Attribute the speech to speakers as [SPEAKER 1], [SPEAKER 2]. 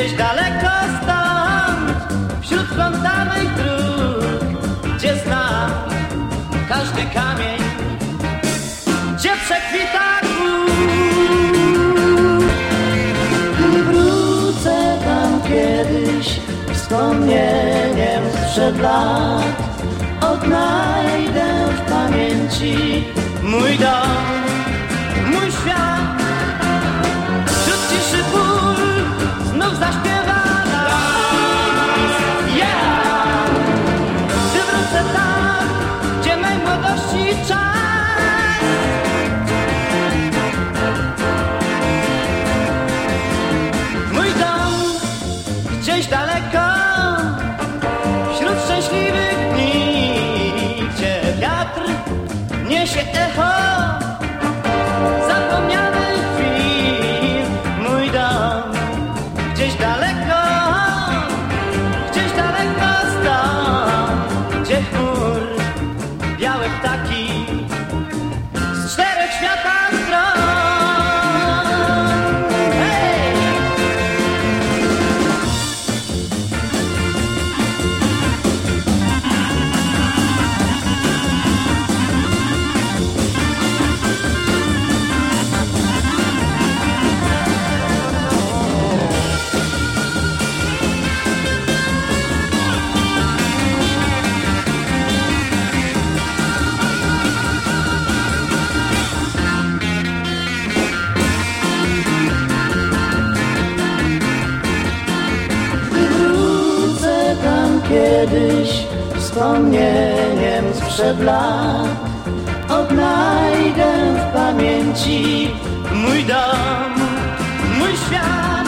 [SPEAKER 1] Gdzieś daleko stąd, wśród plątanych dróg, gdzie znam każdy kamień, gdzie przekwita Gdy wrócę tam kiedyś wspomnieniem sprzed lat, odnajdę w pamięci mój dom, mój świat. Niesie echo zapomnianych chwil. Mój dom gdzieś daleko, gdzieś daleko stąd, gdzie chmur, białe ptaki z czterech świata kiedyś wspomnieniem sprzed lat. Odnajdę w pamięci mój dom, mój świat.